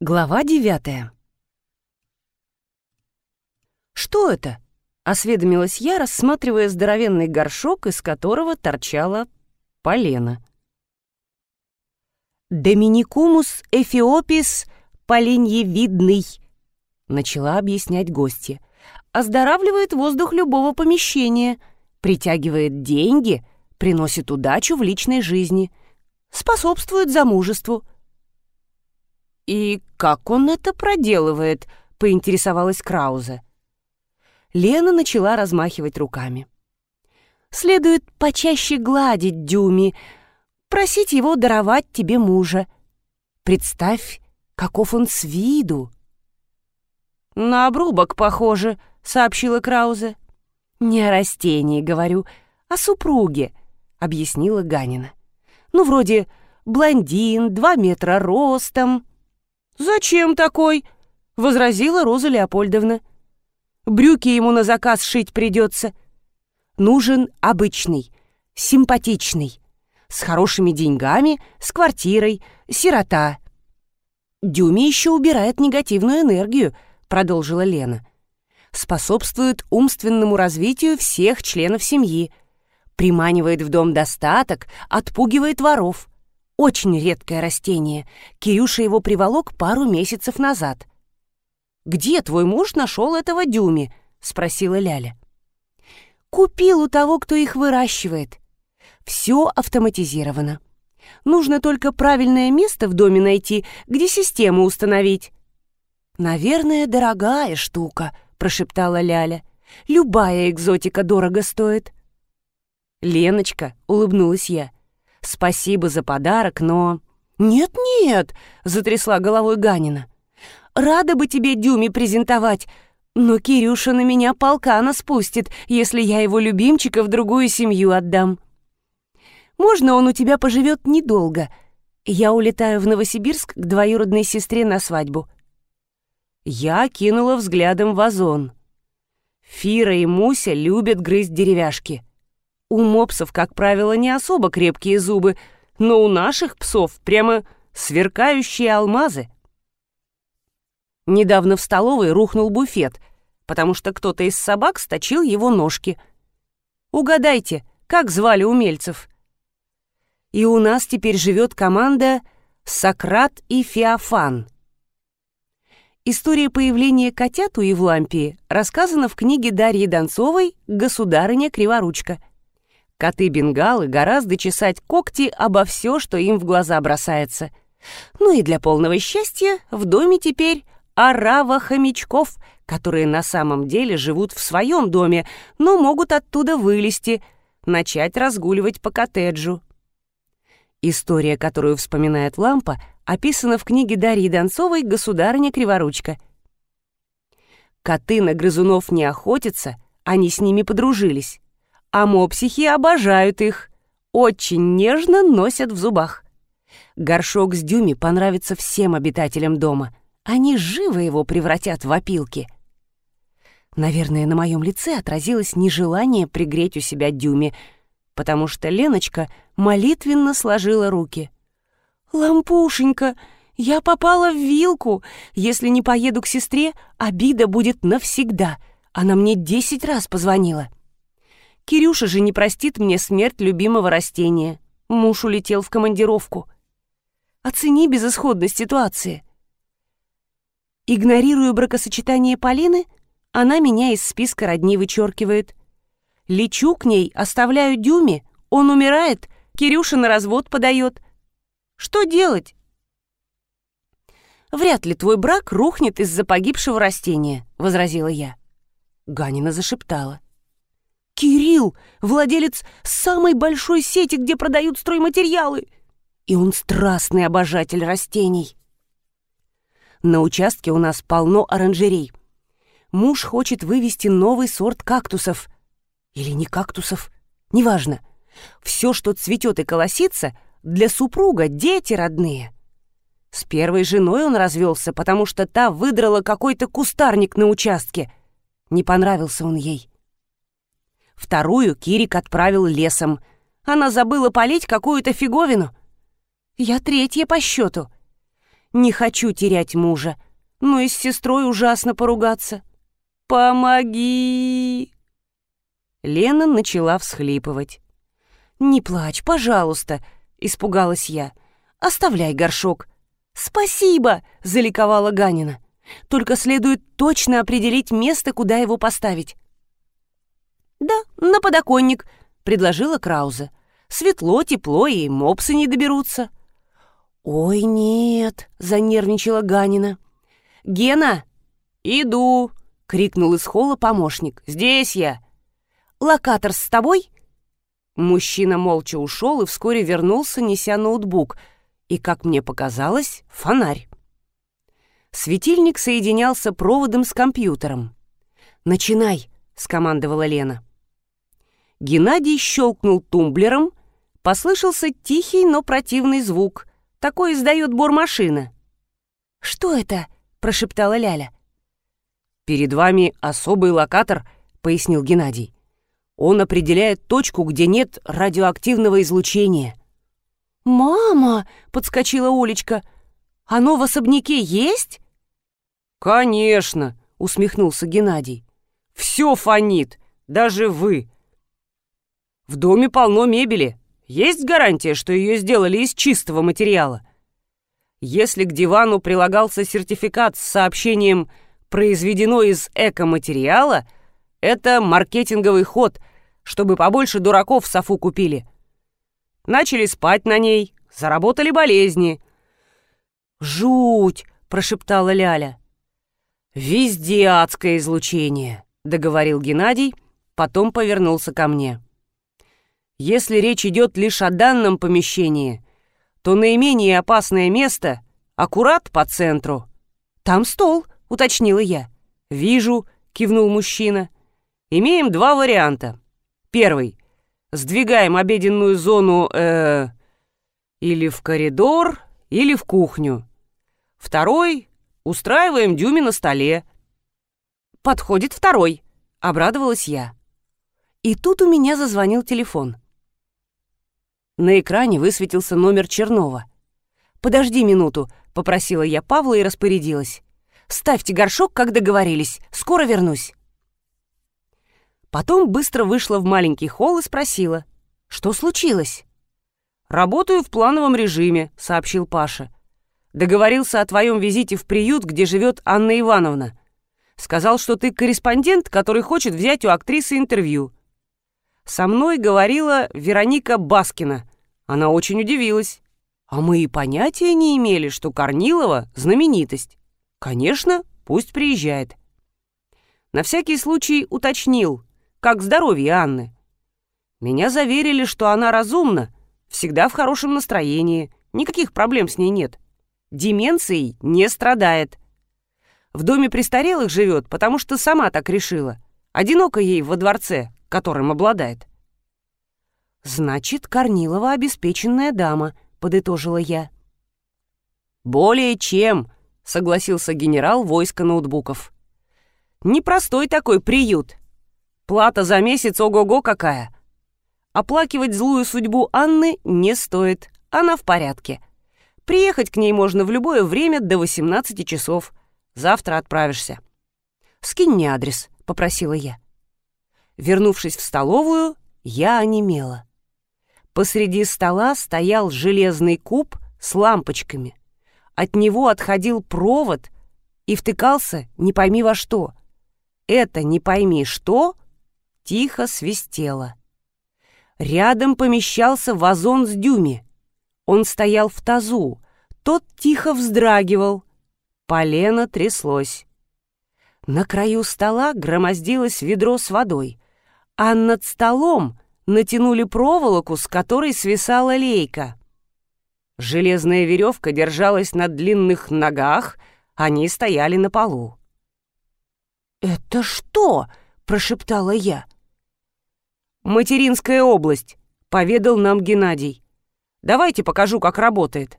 Глава девятая. «Что это?» — осведомилась я, рассматривая здоровенный горшок, из которого торчала полена. «Доминикумус эфиопис поленьевидный», — начала объяснять гостья. «Оздоравливает воздух любого помещения, притягивает деньги, приносит удачу в личной жизни, способствует замужеству». «И как он это проделывает?» — поинтересовалась Краузе. Лена начала размахивать руками. «Следует почаще гладить Дюми, просить его даровать тебе мужа. Представь, каков он с виду!» «На обрубок похоже», — сообщила Краузе. «Не о растении, говорю, а супруге», — объяснила Ганина. «Ну, вроде блондин, два метра ростом, «Зачем такой?» — возразила Роза Леопольдовна. «Брюки ему на заказ шить придется. Нужен обычный, симпатичный, с хорошими деньгами, с квартирой, сирота». «Дюми еще убирает негативную энергию», — продолжила Лена. «Способствует умственному развитию всех членов семьи, приманивает в дом достаток, отпугивает воров». Очень редкое растение. Кирюша его приволок пару месяцев назад. «Где твой муж нашел этого дюми?» — спросила Ляля. «Купил у того, кто их выращивает. Все автоматизировано. Нужно только правильное место в доме найти, где систему установить». «Наверное, дорогая штука», — прошептала Ляля. «Любая экзотика дорого стоит». «Леночка», — улыбнулась я, — Спасибо за подарок, но...» «Нет-нет», — затрясла головой Ганина. «Рада бы тебе Дюми презентовать, но Кирюша на меня полкана спустит, если я его любимчика в другую семью отдам. Можно он у тебя поживет недолго. Я улетаю в Новосибирск к двоюродной сестре на свадьбу». Я кинула взглядом вазон. Фира и Муся любят грызть деревяшки. У мопсов, как правило, не особо крепкие зубы, но у наших псов прямо сверкающие алмазы. Недавно в столовой рухнул буфет, потому что кто-то из собак сточил его ножки. Угадайте, как звали умельцев? И у нас теперь живет команда «Сократ и Феофан». История появления котят у Евлампии рассказана в книге Дарьи Донцовой «Государыня Криворучка». Коты-бенгалы гораздо чесать когти обо все, что им в глаза бросается. Ну и для полного счастья в доме теперь орава хомячков, которые на самом деле живут в своем доме, но могут оттуда вылезти, начать разгуливать по коттеджу. История, которую вспоминает Лампа, описана в книге Дарьи Донцовой «Государыня Криворучка». Коты на грызунов не охотятся, они с ними подружились а мопсихи обожают их. Очень нежно носят в зубах. Горшок с дюми понравится всем обитателям дома. Они живо его превратят в опилки. Наверное, на моем лице отразилось нежелание пригреть у себя дюми, потому что Леночка молитвенно сложила руки. «Лампушенька, я попала в вилку. Если не поеду к сестре, обида будет навсегда. Она мне десять раз позвонила». Кирюша же не простит мне смерть любимого растения. Муж улетел в командировку. Оцени безысходность ситуации. Игнорируя бракосочетание Полины, она меня из списка родни вычеркивает. Лечу к ней, оставляю Дюме, он умирает, Кирюша на развод подает. Что делать? «Вряд ли твой брак рухнет из-за погибшего растения», — возразила я. Ганина зашептала. Кирилл — владелец самой большой сети, где продают стройматериалы. И он страстный обожатель растений. На участке у нас полно оранжерей. Муж хочет вывести новый сорт кактусов. Или не кактусов, неважно. Все, что цветет и колосится, для супруга дети родные. С первой женой он развелся, потому что та выдрала какой-то кустарник на участке. Не понравился он ей. Вторую Кирик отправил лесом. Она забыла полить какую-то фиговину. Я третья по счету. Не хочу терять мужа, но и с сестрой ужасно поругаться. Помоги!» Лена начала всхлипывать. «Не плачь, пожалуйста», — испугалась я. «Оставляй горшок». «Спасибо!» — заликовала Ганина. «Только следует точно определить место, куда его поставить». «Да, на подоконник», — предложила Крауза. «Светло, тепло, и мопсы не доберутся». «Ой, нет!» — занервничала Ганина. «Гена!» «Иду!» — крикнул из холла помощник. «Здесь я!» «Локатор с тобой?» Мужчина молча ушел и вскоре вернулся, неся ноутбук и, как мне показалось, фонарь. Светильник соединялся проводом с компьютером. «Начинай!» — скомандовала Лена. Геннадий щелкнул тумблером, послышался тихий, но противный звук. Такой издает бормашина. «Что это?» — прошептала Ляля. «Перед вами особый локатор», — пояснил Геннадий. «Он определяет точку, где нет радиоактивного излучения». «Мама!» — подскочила Олечка. «Оно в особняке есть?» «Конечно!» — усмехнулся Геннадий. «Все фонит, даже вы. В доме полно мебели. Есть гарантия, что ее сделали из чистого материала? Если к дивану прилагался сертификат с сообщением «произведено из экоматериала», это маркетинговый ход, чтобы побольше дураков Софу купили. Начали спать на ней, заработали болезни. «Жуть!» — прошептала Ляля. «Везде адское излучение», — договорил Геннадий, потом повернулся ко мне. Если речь идет лишь о данном помещении, то наименее опасное место аккурат по центру. «Там стол», — уточнила я. «Вижу», — кивнул мужчина. «Имеем два варианта. Первый. Сдвигаем обеденную зону, э, или в коридор, или в кухню. Второй. Устраиваем дюми на столе». «Подходит второй», — обрадовалась я. И тут у меня зазвонил телефон. На экране высветился номер Чернова. «Подожди минуту», — попросила я Павла и распорядилась. «Ставьте горшок, как договорились. Скоро вернусь». Потом быстро вышла в маленький холл и спросила. «Что случилось?» «Работаю в плановом режиме», — сообщил Паша. «Договорился о твоем визите в приют, где живет Анна Ивановна. Сказал, что ты корреспондент, который хочет взять у актрисы интервью. Со мной говорила Вероника Баскина. Она очень удивилась. А мы и понятия не имели, что Корнилова — знаменитость. Конечно, пусть приезжает. На всякий случай уточнил, как здоровье Анны. Меня заверили, что она разумна, всегда в хорошем настроении, никаких проблем с ней нет. Деменцией не страдает. В доме престарелых живет, потому что сама так решила. Одиноко ей во дворце, которым обладает. «Значит, Корнилова обеспеченная дама», — подытожила я. «Более чем», — согласился генерал войска ноутбуков. «Непростой такой приют. Плата за месяц ого-го какая. Оплакивать злую судьбу Анны не стоит, она в порядке. Приехать к ней можно в любое время до 18 часов. Завтра отправишься». «Скинь мне адрес», — попросила я. Вернувшись в столовую, я онемела. Посреди стола стоял железный куб с лампочками. От него отходил провод и втыкался не пойми во что. Это не пойми что тихо свистело. Рядом помещался вазон с дюми. Он стоял в тазу, тот тихо вздрагивал. Полено тряслось. На краю стола громоздилось ведро с водой а над столом натянули проволоку, с которой свисала лейка. Железная веревка держалась на длинных ногах, они стояли на полу. «Это что?» — прошептала я. «Материнская область», — поведал нам Геннадий. «Давайте покажу, как работает».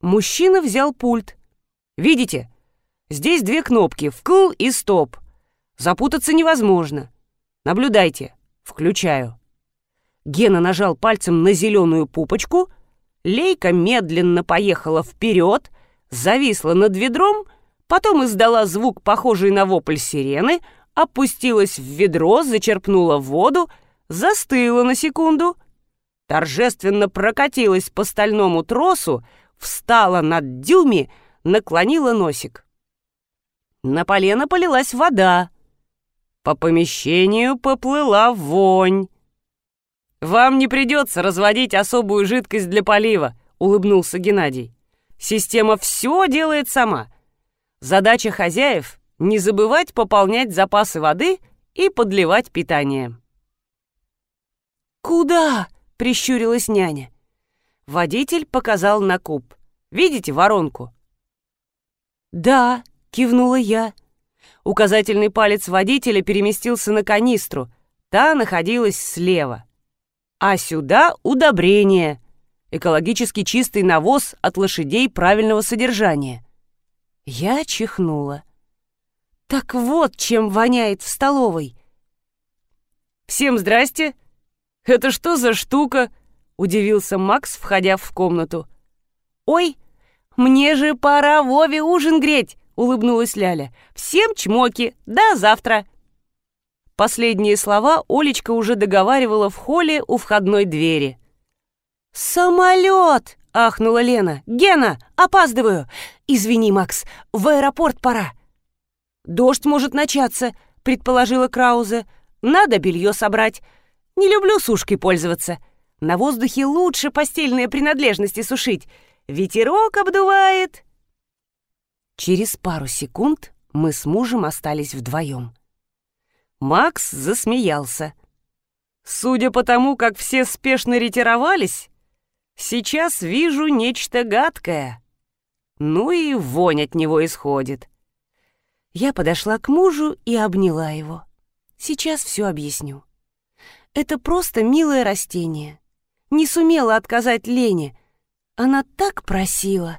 Мужчина взял пульт. «Видите? Здесь две кнопки — «вкл» и «стоп». Запутаться невозможно. Наблюдайте. Включаю. Гена нажал пальцем на зеленую пупочку. Лейка медленно поехала вперед, зависла над ведром, потом издала звук, похожий на вопль сирены, опустилась в ведро, зачерпнула воду, застыла на секунду, торжественно прокатилась по стальному тросу, встала над дюми, наклонила носик. На полено полилась вода. По помещению поплыла вонь. «Вам не придется разводить особую жидкость для полива», — улыбнулся Геннадий. «Система все делает сама. Задача хозяев — не забывать пополнять запасы воды и подливать питание». «Куда?» — прищурилась няня. Водитель показал на куб. «Видите воронку?» «Да», — кивнула я. Указательный палец водителя переместился на канистру. Та находилась слева а сюда удобрение, экологически чистый навоз от лошадей правильного содержания. Я чихнула. Так вот, чем воняет в столовой. «Всем здрасте! Это что за штука?» — удивился Макс, входя в комнату. «Ой, мне же пора Вове ужин греть!» — улыбнулась Ляля. «Всем чмоки! До завтра!» Последние слова Олечка уже договаривала в холле у входной двери. «Самолет!» — ахнула Лена. «Гена, опаздываю! Извини, Макс, в аэропорт пора!» «Дождь может начаться», — предположила Краузе. «Надо белье собрать. Не люблю сушкой пользоваться. На воздухе лучше постельные принадлежности сушить. Ветерок обдувает». Через пару секунд мы с мужем остались вдвоем. Макс засмеялся. «Судя по тому, как все спешно ретировались, сейчас вижу нечто гадкое. Ну и вонь от него исходит». Я подошла к мужу и обняла его. Сейчас все объясню. Это просто милое растение. Не сумела отказать Лене. Она так просила.